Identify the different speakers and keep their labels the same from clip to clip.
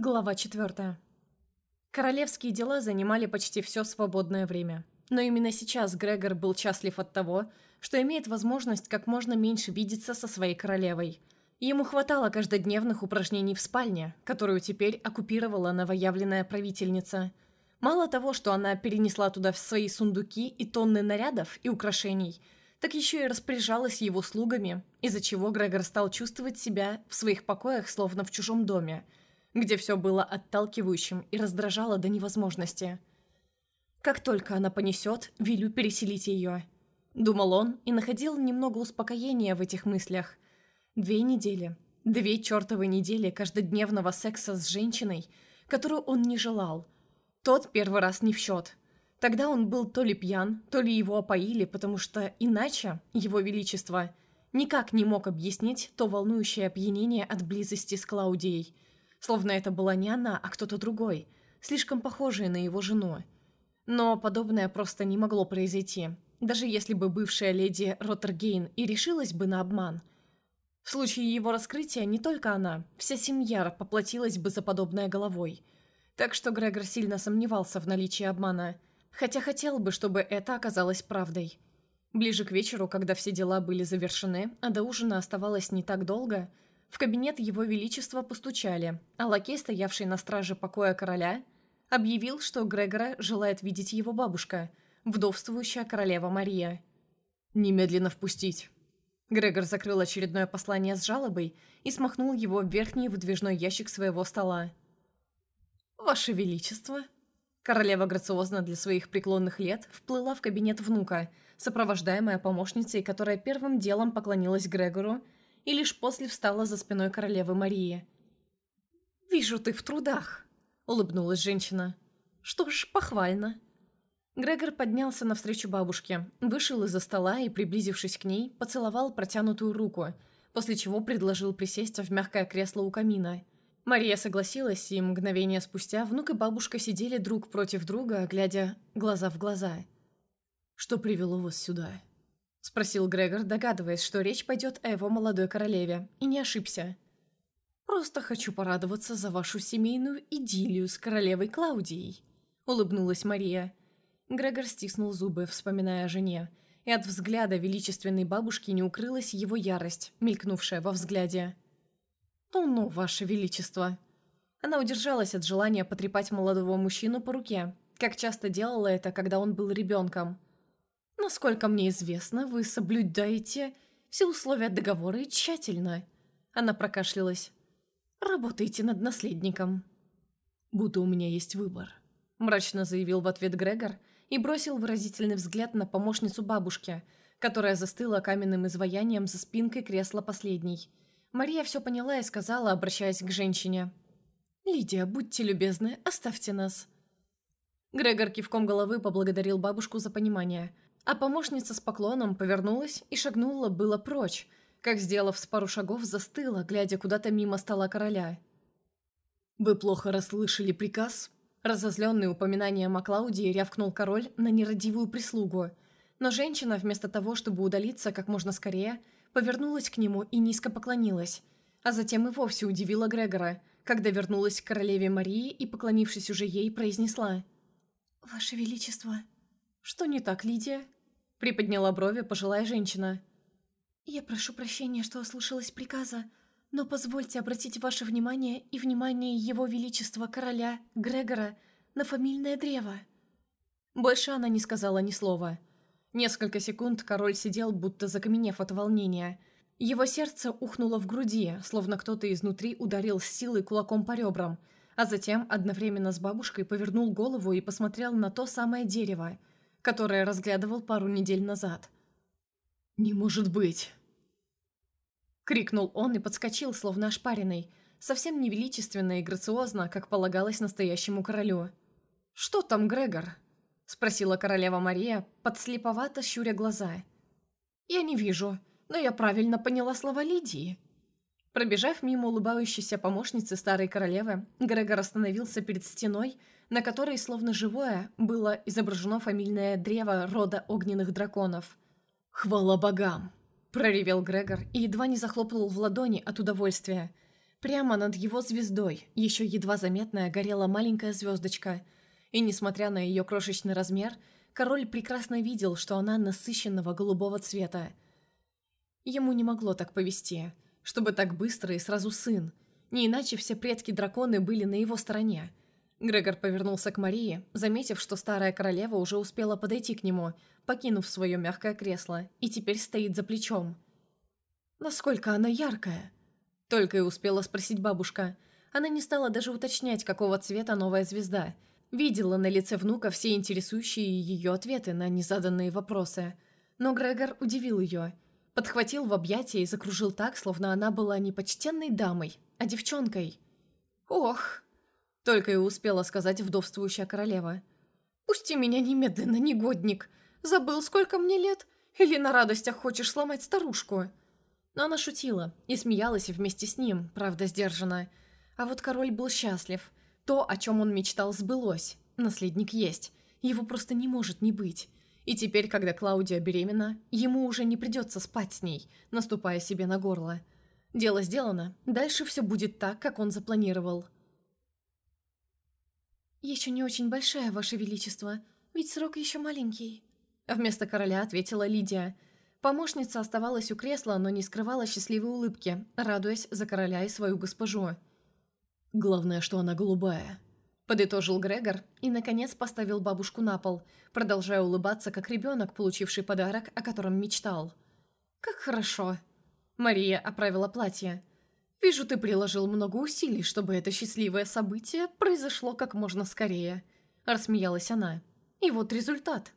Speaker 1: Глава 4. Королевские дела занимали почти все свободное время. Но именно сейчас Грегор был счастлив от того, что имеет возможность как можно меньше видеться со своей королевой. Ему хватало каждодневных упражнений в спальне, которую теперь оккупировала новоявленная правительница. Мало того, что она перенесла туда свои сундуки и тонны нарядов и украшений, так еще и распоряжалась его слугами, из-за чего Грегор стал чувствовать себя в своих покоях словно в чужом доме – где все было отталкивающим и раздражало до невозможности. Как только она понесет, велю переселить ее. Думал он и находил немного успокоения в этих мыслях. Две недели. Две чертовы недели каждодневного секса с женщиной, которую он не желал. Тот первый раз не в счет. Тогда он был то ли пьян, то ли его опоили, потому что иначе, его величество, никак не мог объяснить то волнующее опьянение от близости с Клаудией – словно это была не она, а кто-то другой, слишком похожий на его жену. Но подобное просто не могло произойти, даже если бы бывшая леди Роттергейн и решилась бы на обман. В случае его раскрытия не только она, вся семья поплатилась бы за подобное головой. Так что Грегор сильно сомневался в наличии обмана, хотя хотел бы, чтобы это оказалось правдой. Ближе к вечеру, когда все дела были завершены, а до ужина оставалось не так долго – в кабинет Его Величества постучали, а лакей, стоявший на страже покоя короля, объявил, что Грегора желает видеть его бабушка, вдовствующая королева Мария. «Немедленно впустить». Грегор закрыл очередное послание с жалобой и смахнул его в верхний выдвижной ящик своего стола. «Ваше Величество!» Королева грациозно для своих преклонных лет вплыла в кабинет внука, сопровождаемая помощницей, которая первым делом поклонилась Грегору и лишь после встала за спиной королевы Марии. «Вижу, ты в трудах», — улыбнулась женщина. «Что ж, похвально». Грегор поднялся навстречу бабушке, вышел из-за стола и, приблизившись к ней, поцеловал протянутую руку, после чего предложил присесть в мягкое кресло у камина. Мария согласилась, и мгновение спустя внук и бабушка сидели друг против друга, глядя глаза в глаза. «Что привело вас сюда?» — спросил Грегор, догадываясь, что речь пойдет о его молодой королеве, и не ошибся. «Просто хочу порадоваться за вашу семейную идиллию с королевой Клаудией», — улыбнулась Мария. Грегор стиснул зубы, вспоминая о жене, и от взгляда величественной бабушки не укрылась его ярость, мелькнувшая во взгляде. «Ну-ну, ваше величество!» Она удержалась от желания потрепать молодого мужчину по руке, как часто делала это, когда он был ребенком — Насколько мне известно, вы соблюдаете все условия договора и тщательно. Она прокашлялась. Работайте над наследником. Будто у меня есть выбор. Мрачно заявил в ответ Грегор и бросил выразительный взгляд на помощницу бабушки, которая застыла каменным изваянием за спинкой кресла последней. Мария все поняла и сказала, обращаясь к женщине. «Лидия, будьте любезны, оставьте нас». Грегор кивком головы поблагодарил бабушку за понимание – а помощница с поклоном повернулась и шагнула было прочь, как, сделав с пару шагов, застыла, глядя куда-то мимо стола короля. «Вы плохо расслышали приказ?» Разозленный упоминанием о Клаудии рявкнул король на нерадивую прислугу, но женщина, вместо того, чтобы удалиться как можно скорее, повернулась к нему и низко поклонилась, а затем и вовсе удивила Грегора, когда вернулась к королеве Марии и, поклонившись уже ей, произнесла «Ваше Величество». «Что не так, Лидия?» Приподняла брови пожилая женщина. «Я прошу прощения, что ослушалась приказа, но позвольте обратить ваше внимание и внимание Его Величества Короля Грегора на фамильное древо». Больше она не сказала ни слова. Несколько секунд король сидел, будто закаменев от волнения. Его сердце ухнуло в груди, словно кто-то изнутри ударил с силой кулаком по ребрам, а затем одновременно с бабушкой повернул голову и посмотрел на то самое дерево, которое разглядывал пару недель назад. «Не может быть!» Крикнул он и подскочил, словно ошпаренный, совсем невеличественно и грациозно, как полагалось настоящему королю. «Что там, Грегор?» — спросила королева Мария, подслеповато щуря глаза. «Я не вижу, но я правильно поняла слова Лидии». Пробежав мимо улыбающейся помощницы старой королевы, Грегор остановился перед стеной, на которой, словно живое, было изображено фамильное древо рода огненных драконов. «Хвала богам!» – проревел Грегор и едва не захлопнул в ладони от удовольствия. Прямо над его звездой, еще едва заметная, горела маленькая звездочка. И несмотря на ее крошечный размер, король прекрасно видел, что она насыщенного голубого цвета. Ему не могло так повести, чтобы так быстро и сразу сын. Не иначе все предки-драконы были на его стороне. Грегор повернулся к Марии, заметив, что старая королева уже успела подойти к нему, покинув свое мягкое кресло, и теперь стоит за плечом. «Насколько она яркая!» Только и успела спросить бабушка. Она не стала даже уточнять, какого цвета новая звезда. Видела на лице внука все интересующие ее ответы на незаданные вопросы. Но Грегор удивил ее. Подхватил в объятия и закружил так, словно она была не почтенной дамой, а девчонкой. «Ох!» Только и успела сказать вдовствующая королева. «Пусти меня немедленно, негодник! Забыл, сколько мне лет? Или на радостях хочешь сломать старушку?» Но она шутила и смеялась вместе с ним, правда сдержанно. А вот король был счастлив. То, о чем он мечтал, сбылось. Наследник есть. Его просто не может не быть. И теперь, когда Клаудия беременна, ему уже не придется спать с ней, наступая себе на горло. Дело сделано. Дальше все будет так, как он запланировал. «Еще не очень большая, Ваше Величество, ведь срок еще маленький», — вместо короля ответила Лидия — Помощница оставалась у кресла, но не скрывала счастливой улыбки, радуясь за короля и свою госпожу. «Главное, что она голубая», — подытожил Грегор и, наконец, поставил бабушку на пол, продолжая улыбаться, как ребенок, получивший подарок, о котором мечтал. «Как хорошо!» Мария оправила платье. «Вижу, ты приложил много усилий, чтобы это счастливое событие произошло как можно скорее», — рассмеялась она. «И вот результат».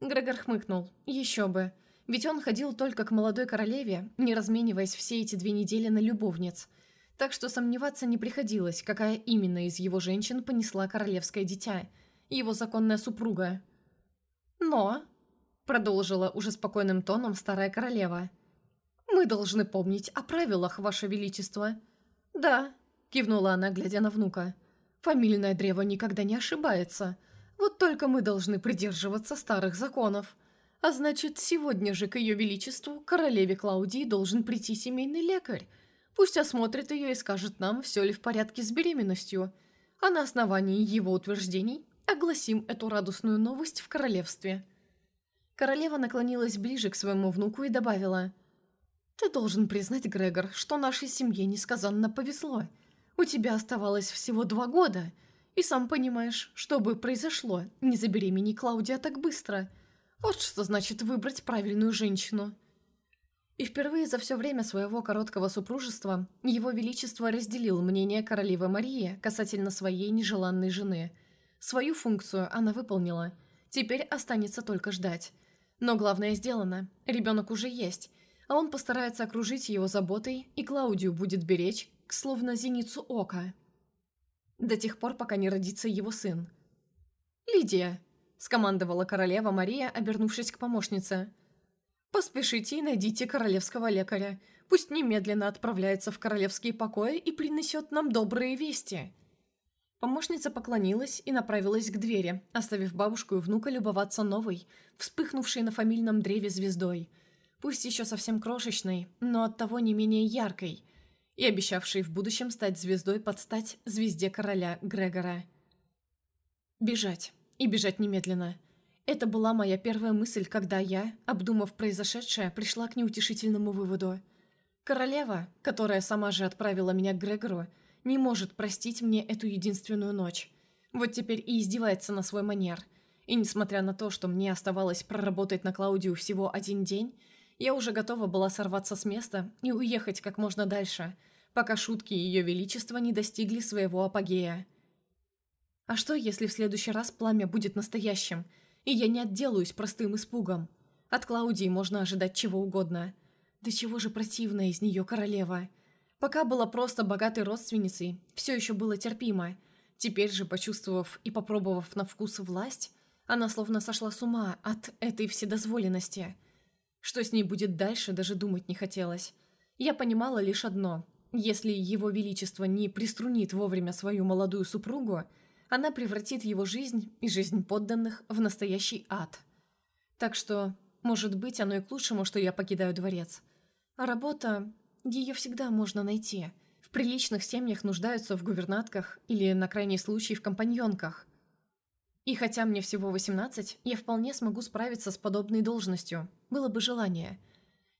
Speaker 1: Грегор хмыкнул. «Еще бы». Ведь он ходил только к молодой королеве, не размениваясь все эти две недели на любовниц. Так что сомневаться не приходилось, какая именно из его женщин понесла королевское дитя, его законная супруга. «Но», — продолжила уже спокойным тоном старая королева, «мы должны помнить о правилах, ваше величество». «Да», — кивнула она, глядя на внука, «фамильное древо никогда не ошибается. Вот только мы должны придерживаться старых законов». А значит, сегодня же к ее величеству, королеве Клаудии, должен прийти семейный лекарь. Пусть осмотрит ее и скажет нам, все ли в порядке с беременностью. А на основании его утверждений огласим эту радостную новость в королевстве. Королева наклонилась ближе к своему внуку и добавила. «Ты должен признать, Грегор, что нашей семье несказанно повезло. У тебя оставалось всего два года, и сам понимаешь, что бы произошло, не заберемени Клаудия так быстро». Вот что значит выбрать правильную женщину. И впервые за все время своего короткого супружества его величество разделил мнение королевы Марии касательно своей нежеланной жены. Свою функцию она выполнила. Теперь останется только ждать. Но главное сделано. Ребенок уже есть. А он постарается окружить его заботой, и Клаудию будет беречь, словно зеницу ока. До тех пор, пока не родится его сын. «Лидия!» скомандовала королева Мария, обернувшись к помощнице. «Поспешите и найдите королевского лекаря. Пусть немедленно отправляется в королевские покои и принесет нам добрые вести». Помощница поклонилась и направилась к двери, оставив бабушку и внука любоваться новой, вспыхнувшей на фамильном древе звездой. Пусть еще совсем крошечной, но оттого не менее яркой, и обещавшей в будущем стать звездой под стать звезде короля Грегора. Бежать. И бежать немедленно. Это была моя первая мысль, когда я, обдумав произошедшее, пришла к неутешительному выводу. Королева, которая сама же отправила меня к Грегору, не может простить мне эту единственную ночь. Вот теперь и издевается на свой манер. И несмотря на то, что мне оставалось проработать на Клаудию всего один день, я уже готова была сорваться с места и уехать как можно дальше, пока шутки Ее Величества не достигли своего апогея. А что, если в следующий раз пламя будет настоящим, и я не отделаюсь простым испугом? От Клаудии можно ожидать чего угодно. Да чего же противная из нее королева? Пока была просто богатой родственницей, все еще было терпимо. Теперь же, почувствовав и попробовав на вкус власть, она словно сошла с ума от этой вседозволенности. Что с ней будет дальше, даже думать не хотелось. Я понимала лишь одно. Если его величество не приструнит вовремя свою молодую супругу, она превратит его жизнь и жизнь подданных в настоящий ад. Так что, может быть, оно и к лучшему, что я покидаю дворец. А работа... Ее всегда можно найти. В приличных семьях нуждаются в гувернатках или, на крайний случай, в компаньонках. И хотя мне всего 18, я вполне смогу справиться с подобной должностью, было бы желание.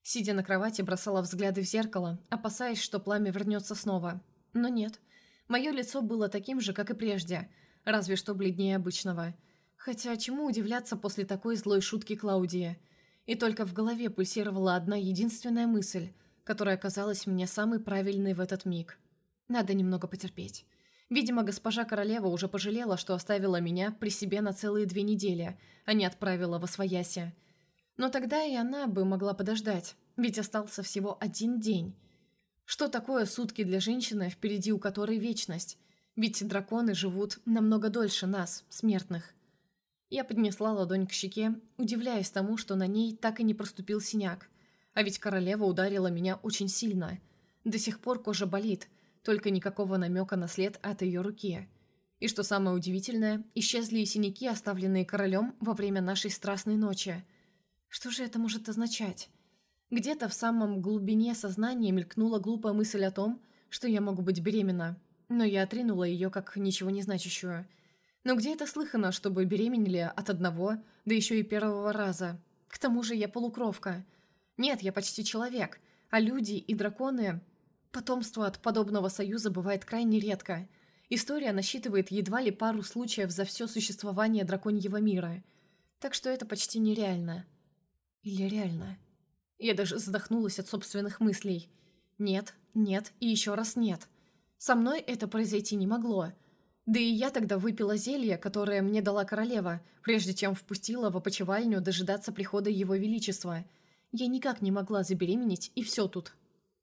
Speaker 1: Сидя на кровати, бросала взгляды в зеркало, опасаясь, что пламя вернется снова. Но нет. Мое лицо было таким же, как и прежде, разве что бледнее обычного. Хотя чему удивляться после такой злой шутки Клаудии? И только в голове пульсировала одна единственная мысль – которая казалась мне самой правильной в этот миг. Надо немного потерпеть. Видимо, госпожа королева уже пожалела, что оставила меня при себе на целые две недели, а не отправила во свояси. Но тогда и она бы могла подождать, ведь остался всего один день. Что такое сутки для женщины, впереди у которой вечность? Ведь драконы живут намного дольше нас, смертных. Я поднесла ладонь к щеке, удивляясь тому, что на ней так и не проступил синяк. А ведь королева ударила меня очень сильно. До сих пор кожа болит, только никакого намека на след от ее руки. И что самое удивительное, исчезли и синяки, оставленные королем во время нашей страстной ночи. Что же это может означать? Где-то в самом глубине сознания мелькнула глупая мысль о том, что я могу быть беременна, но я отринула ее как ничего не значащую. Но где это слыхано, чтобы беременели от одного, да еще и первого раза? К тому же я полукровка – нет, я почти человек, а люди и драконы... Потомство от подобного союза бывает крайне редко. История насчитывает едва ли пару случаев за все существование драконьего мира. Так что это почти нереально. Или реально? Я даже задохнулась от собственных мыслей. Нет, нет и еще раз нет. Со мной это произойти не могло. Да и я тогда выпила зелье, которое мне дала королева, прежде чем впустила в опочивальню дожидаться прихода его величества – я никак не могла забеременеть, и все тут.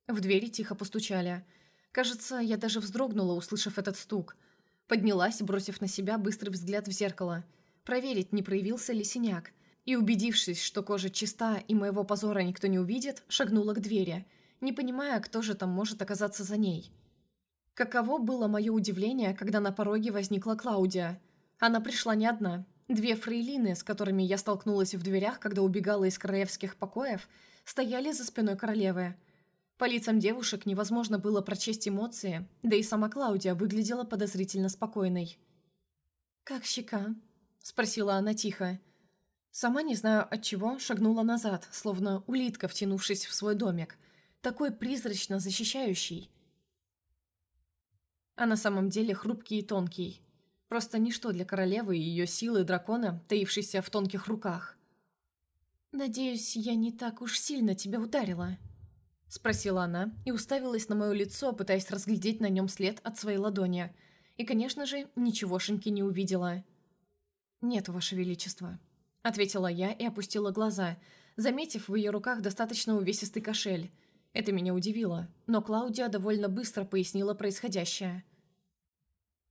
Speaker 1: В двери тихо постучали. Кажется, я даже вздрогнула, услышав этот стук. Поднялась, бросив на себя быстрый взгляд в зеркало. Проверить, не проявился ли синяк. И, убедившись, что кожа чиста и моего позора никто не увидит, шагнула к двери, не понимая, кто же там может оказаться за ней. Каково было мое удивление, когда на пороге возникла Клаудия. Она пришла не одна. Две фрейлины, с которыми я столкнулась в дверях, когда убегала из королевских покоев, стояли за спиной королевы. По лицам девушек невозможно было прочесть эмоции, да и сама Клаудия выглядела подозрительно спокойной. «Как щека?» – спросила она тихо. Сама, не знаю от чего, шагнула назад, словно улитка, втянувшись в свой домик, такой призрачно защищающий. А на самом деле хрупкий и тонкий – Просто ничто для королевы и ее силы дракона, таившейся в тонких руках. «Надеюсь, я не так уж сильно тебя ударила?» Спросила она и уставилась на мое лицо, пытаясь разглядеть на нем след от своей ладони. И, конечно же, ничегошеньки не увидела. «Нет, Ваше Величество», — ответила я и опустила глаза, заметив в ее руках достаточно увесистый кошель. Это меня удивило, но Клаудия довольно быстро пояснила происходящее.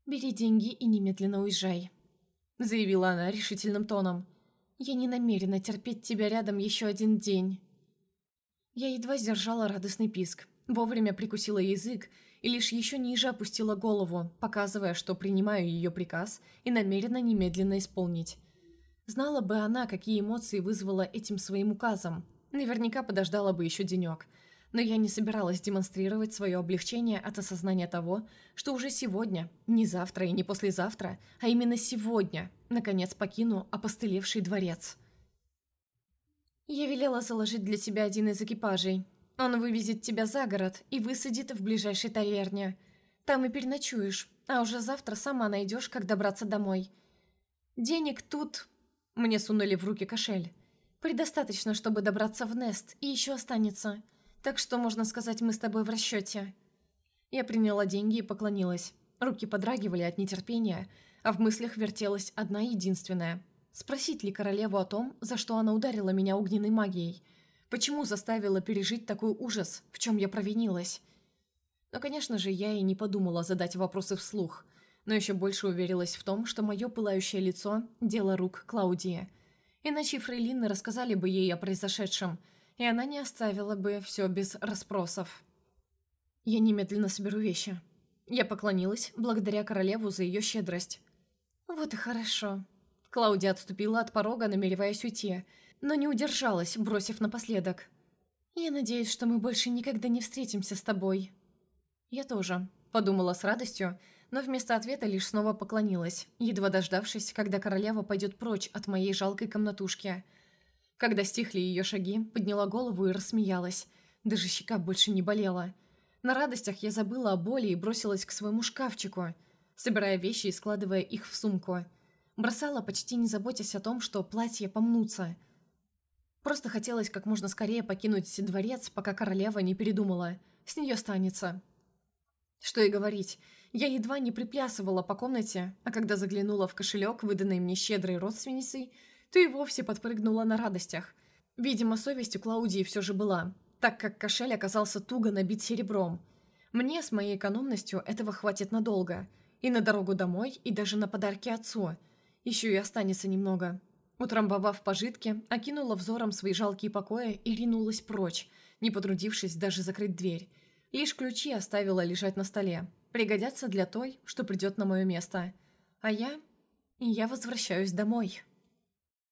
Speaker 1: «Бери деньги и немедленно уезжай», — заявила она решительным тоном. «Я не намерена терпеть тебя рядом еще один день». Я едва сдержала радостный писк, вовремя прикусила язык и лишь еще ниже опустила голову, показывая, что принимаю ее приказ и намерена немедленно исполнить. Знала бы она, какие эмоции вызвала этим своим указом. Наверняка подождала бы еще денек — но я не собиралась демонстрировать свое облегчение от осознания того, что уже сегодня, не завтра и не послезавтра, а именно сегодня, наконец покину опостылевший дворец. Я велела заложить для тебя один из экипажей. Он вывезет тебя за город и высадит в ближайшей таверне. Там и переночуешь, а уже завтра сама найдешь, как добраться домой. Денег тут... Мне сунули в руки кошель. Предостаточно, чтобы добраться в Нест, и еще останется. Так что, можно сказать, мы с тобой в расчете». Я приняла деньги и поклонилась. Руки подрагивали от нетерпения, а в мыслях вертелась одна единственная. Спросить ли королеву о том, за что она ударила меня огненной магией? Почему заставила пережить такой ужас, в чем я провинилась? Но, конечно же, я и не подумала задать вопросы вслух, но еще больше уверилась в том, что мое пылающее лицо – дело рук Клаудии. Иначе фрейлины рассказали бы ей о произошедшем – и она не оставила бы все без расспросов. Я немедленно соберу вещи. Я поклонилась, благодаря королеву за ее щедрость. Вот и хорошо. Клаудия отступила от порога, намереваясь уйти, но не удержалась, бросив напоследок. «Я надеюсь, что мы больше никогда не встретимся с тобой». «Я тоже», — подумала с радостью, но вместо ответа лишь снова поклонилась, едва дождавшись, когда королева пойдет прочь от моей жалкой комнатушки. Когда стихли ее шаги, подняла голову и рассмеялась. Даже щека больше не болела. На радостях я забыла о боли и бросилась к своему шкафчику, собирая вещи и складывая их в сумку. Бросала, почти не заботясь о том, что платья помнутся. Просто хотелось как можно скорее покинуть дворец, пока королева не передумала. С нее станется. Что и говорить, я едва не приплясывала по комнате, а когда заглянула в кошелек, выданный мне щедрой родственницей, то и вовсе подпрыгнула на радостях. Видимо, совесть у Клаудии все же была, так как кошель оказался туго набит серебром. Мне с моей экономностью этого хватит надолго. И на дорогу домой, и даже на подарки отцу. Еще и останется немного. Утрамбовав пожитки, окинула взором свои жалкие покои и ринулась прочь, не потрудившись даже закрыть дверь. Лишь ключи оставила лежать на столе. Пригодятся для той, что придет на мое место. А я... я возвращаюсь домой.